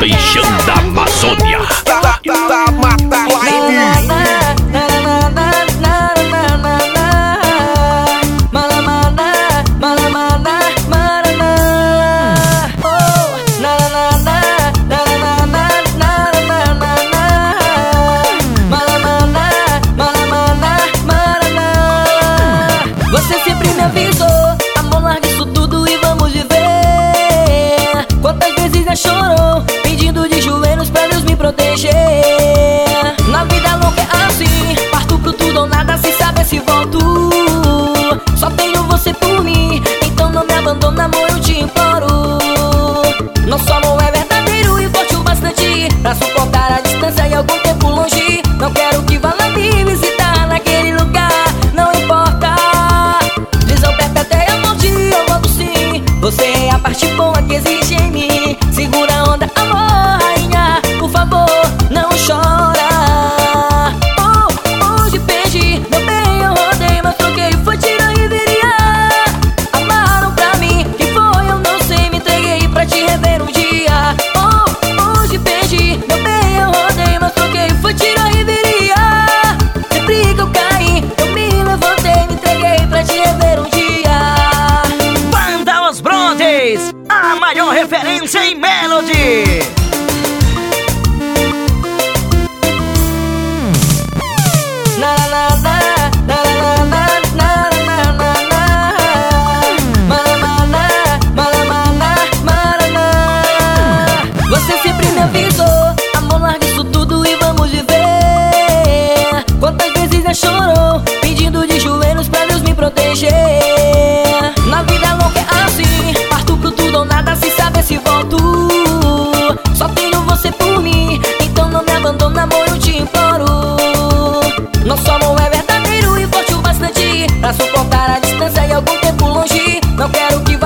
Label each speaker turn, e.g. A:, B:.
A: paixão da Amazônia.
B: Tá.
C: Pra suportar a distância e algum tempo longe. Não quero que vá lá me visitar naquele lugar. Não importa. Desão perto até a morte, eu volto sim. Você é a parte boa que exige em mim. a maior referência em Melody. Nosso amor é verdadeiro e forte o bastante Pra
D: suportar a distância e algum tempo
C: longe. Não quero que